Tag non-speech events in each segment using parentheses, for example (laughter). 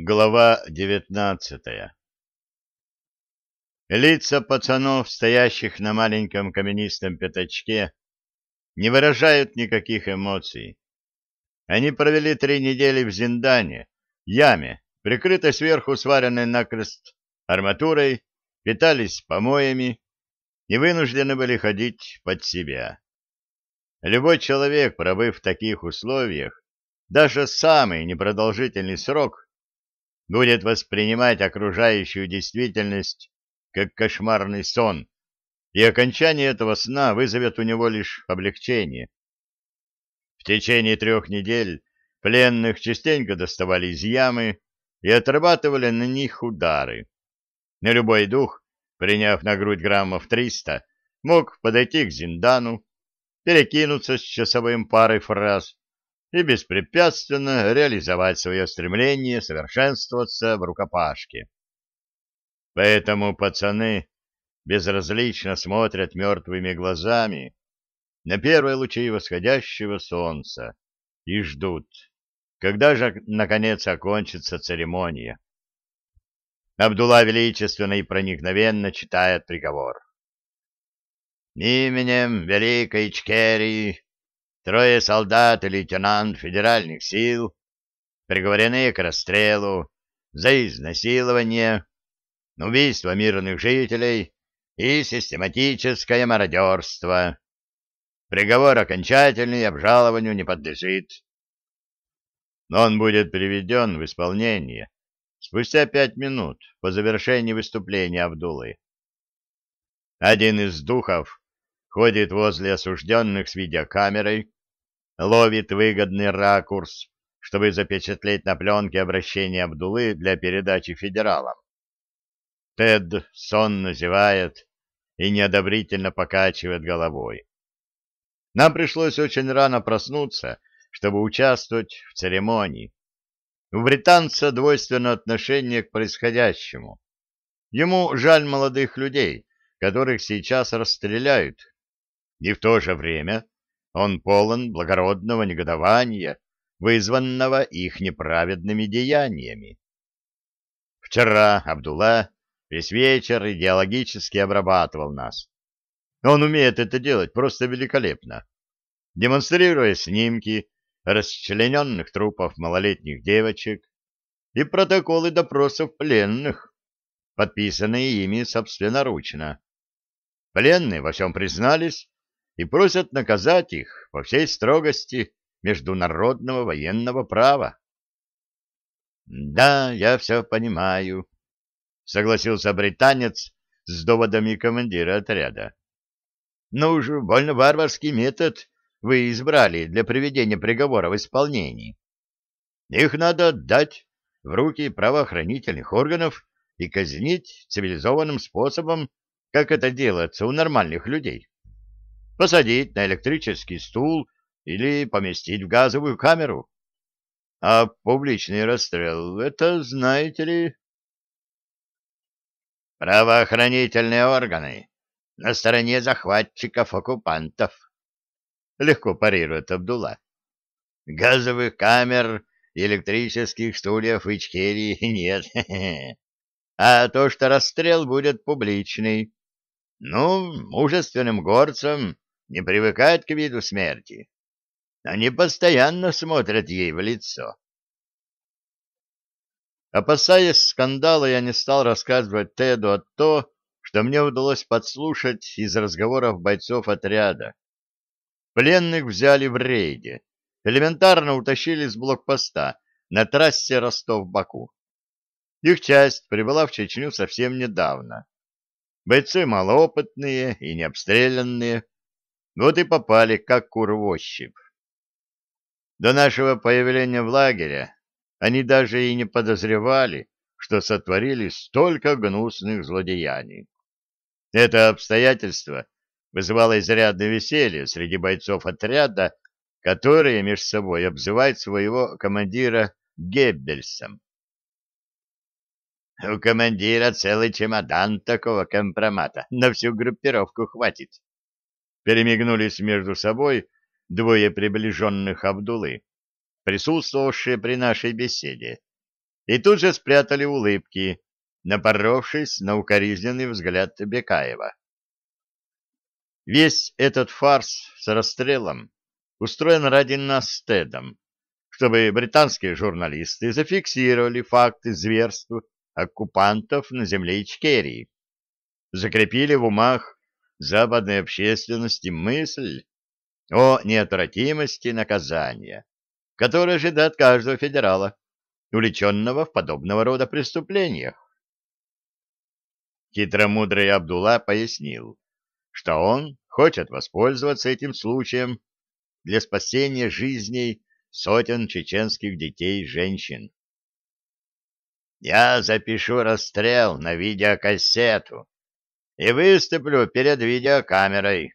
Глава девятнадцатая Лица пацанов, стоящих на маленьком каменистом пятачке, не выражают никаких эмоций. Они провели три недели в Зиндане, яме, прикрытой сверху сваренной накрест арматурой, питались помоями и вынуждены были ходить под себя. Любой человек, пробыв в таких условиях, даже самый непродолжительный срок, будет воспринимать окружающую действительность как кошмарный сон, и окончание этого сна вызовет у него лишь облегчение. В течение трех недель пленных частенько доставали из ямы и отрабатывали на них удары. На любой дух, приняв на грудь граммов триста, мог подойти к Зиндану, перекинуться с часовым парой фраз и беспрепятственно реализовать свое стремление совершенствоваться в рукопашке. Поэтому пацаны безразлично смотрят мертвыми глазами на первые лучи восходящего солнца и ждут, когда же, наконец, окончится церемония. Абдулла величественно и проникновенно читает приговор. «Именем Великой Ичкерии Трое солдат и лейтенант федеральных сил приговорены к расстрелу за изнасилование, убийство мирных жителей и систематическое мародерство. Приговор окончательный, обжалованию не подлежит. Но он будет приведен в исполнение спустя пять минут по завершении выступления Абдулы. Один из духов ходит возле осужденных с видеокамерой, ловит выгодный ракурс, чтобы запечатлеть на пленке обращение Абдулы для передачи федералам. Тед сонно зевает и неодобрительно покачивает головой. Нам пришлось очень рано проснуться, чтобы участвовать в церемонии. У британца двойственное отношение к происходящему. Ему жаль молодых людей, которых сейчас расстреляют, и в то же время он полон благородного негодования, вызванного их неправедными деяниями. Вчера Абдулла весь вечер идеологически обрабатывал нас. Он умеет это делать просто великолепно, демонстрируя снимки расчлененных трупов малолетних девочек и протоколы допросов пленных, подписанные ими собственноручно. Пленные во всем признались и просят наказать их по всей строгости международного военного права. — Да, я все понимаю, — согласился британец с доводами командира отряда. — Но уж больно варварский метод вы избрали для приведения приговора в исполнении. Их надо отдать в руки правоохранительных органов и казнить цивилизованным способом, как это делается у нормальных людей посадить на электрический стул или поместить в газовую камеру. А публичный расстрел — это, знаете ли... Правоохранительные органы на стороне захватчиков-оккупантов. Легко парирует Абдулла. Газовых камер и электрических стульев в Ичкерии (laughs) нет. (laughs) А то, что расстрел будет публичный. Ну, мужественным горцам не привыкают к виду смерти. Они постоянно смотрят ей в лицо. Опасаясь скандала, я не стал рассказывать Теду о то, что мне удалось подслушать из разговоров бойцов отряда. Пленных взяли в рейде, элементарно утащили с блокпоста на трассе Ростов-Баку. Их часть прибыла в Чечню совсем недавно. Бойцы малоопытные и необстрелянные, вот и попали, как кур в. До нашего появления в лагере они даже и не подозревали, что сотворили столько гнусных злодеяний. Это обстоятельство вызывало изрядное веселье среди бойцов отряда, которые между собой обзывают своего командира Геббельсом. У командира целый чемодан такого компромата, на всю группировку хватит перемигнулись между собой двое приближенных Абдулы, присутствовавшие при нашей беседе, и тут же спрятали улыбки, напоровшись на укоризненный взгляд Бекаева. Весь этот фарс с расстрелом устроен ради нас с Тедом, чтобы британские журналисты зафиксировали факты зверств оккупантов на земле Ичкерии, закрепили в умах западной общественности мысль о неотвратимости наказания, которое ожидает каждого федерала, увлеченного в подобного рода преступлениях. Хитромудрый Абдулла пояснил, что он хочет воспользоваться этим случаем для спасения жизней сотен чеченских детей и женщин. Я запишу расстрел на видеокассету и выступлю перед видеокамерой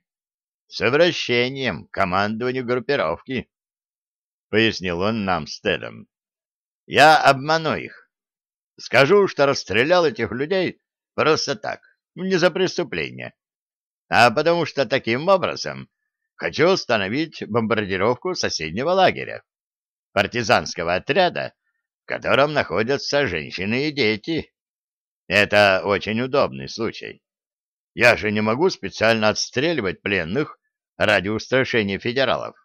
с обращением к командованию группировки, — пояснил он нам с Тедом. Я обману их. Скажу, что расстрелял этих людей просто так, не за преступление, а потому что таким образом хочу остановить бомбардировку соседнего лагеря, партизанского отряда, в котором находятся женщины и дети. Это очень удобный случай. Я же не могу специально отстреливать пленных ради устрашения федералов.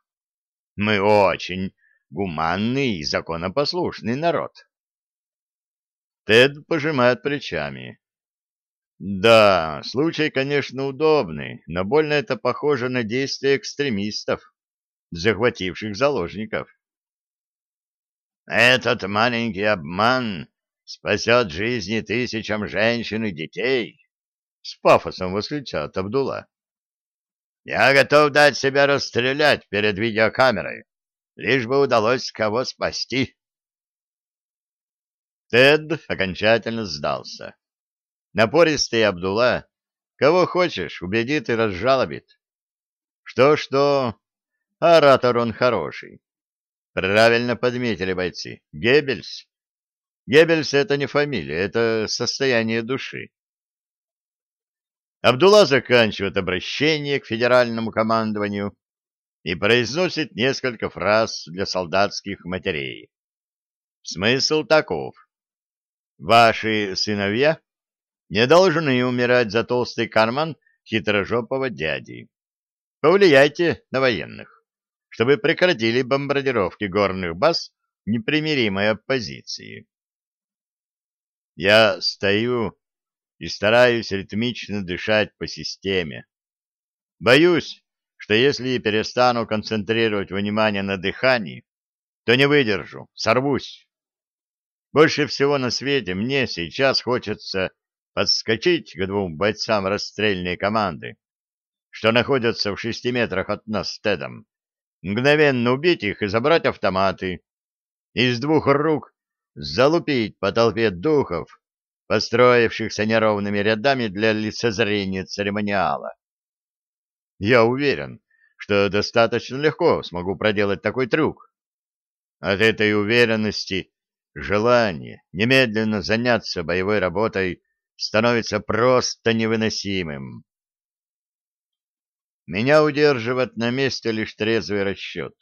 Мы очень гуманный и законопослушный народ. Тед пожимает плечами. Да, случай, конечно, удобный, но больно это похоже на действия экстремистов, захвативших заложников. Этот маленький обман спасет жизни тысячам женщин и детей, — с пафосом восклицает Абдулла. Я готов дать себя расстрелять перед видеокамерой, лишь бы удалось кого спасти. Тед окончательно сдался. Напористый Абдулла, кого хочешь, убедит и разжалобит. Что-что, оратор он хороший. Правильно подметили бойцы. Геббельс. Геббельс — это не фамилия, это состояние души. Абдулла заканчивает обращение к федеральному командованию и произносит несколько фраз для солдатских матерей. Смысл таков. Ваши сыновья не должны умирать за толстый карман хитрожопого дяди. Повлияйте на военных, чтобы прекратили бомбардировки горных баз непримиримой оппозиции. Я стою и стараюсь ритмично дышать по системе. Боюсь, что если перестану концентрировать внимание на дыхании, то не выдержу, сорвусь. Больше всего на свете мне сейчас хочется подскочить к двум бойцам расстрельной команды, что находятся в шести метрах от нас с Тедом, мгновенно убить их и забрать автоматы, из двух рук залупить по толпе духов, построившихся неровными рядами для лицезрения церемониала. Я уверен, что достаточно легко смогу проделать такой трюк. От этой уверенности желание немедленно заняться боевой работой становится просто невыносимым. Меня удерживает на месте лишь трезвый расчет.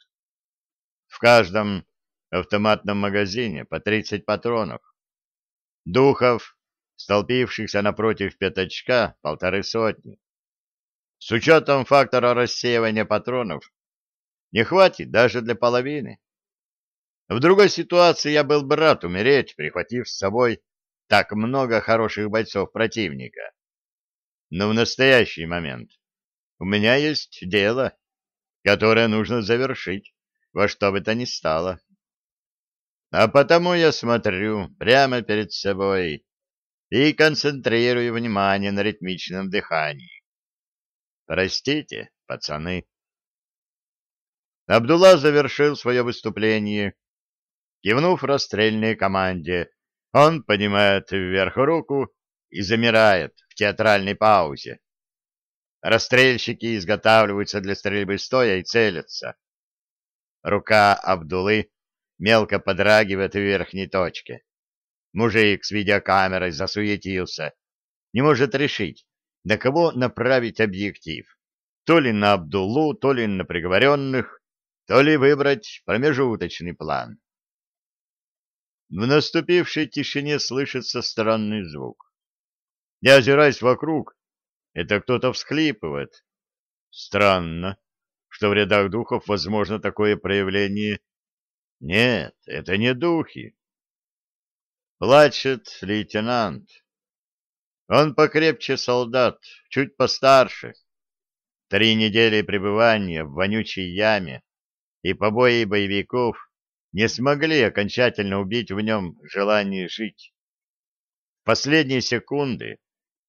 В каждом автоматном магазине по 30 патронов. Духов столпившихся напротив пятачка полторы сотни. С учетом фактора рассеивания патронов не хватит даже для половины. В другой ситуации я был бы рад умереть, прихватив с собой так много хороших бойцов противника. Но в настоящий момент у меня есть дело, которое нужно завершить во что бы то ни стало. А потому я смотрю прямо перед собой и концентрирую внимание на ритмичном дыхании. Простите, пацаны. Абдулла завершил свое выступление. Кивнув расстрельной команде, он поднимает вверх руку и замирает в театральной паузе. Расстрельщики изготавливаются для стрельбы стоя и целятся. Рука Абдулы мелко подрагивает в верхней точке. Мужик с видеокамерой засуетился. Не может решить, на кого направить объектив. То ли на Абдуллу, то ли на приговоренных, то ли выбрать промежуточный план. В наступившей тишине слышится странный звук. Я озираюсь вокруг. Это кто-то всхлипывает. Странно, что в рядах духов возможно такое проявление. Нет, это не духи. Плачет лейтенант. Он покрепче солдат, чуть постарше. Три недели пребывания в вонючей яме и побои боевиков не смогли окончательно убить в нем желание жить. В последние секунды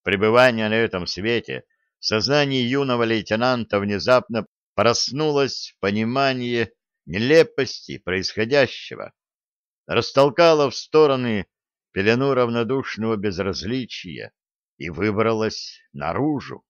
пребывания на этом свете в сознании юного лейтенанта внезапно проснулось понимание нелепости происходящего, растолкало в стороны пелену равнодушного безразличия и выбралось наружу.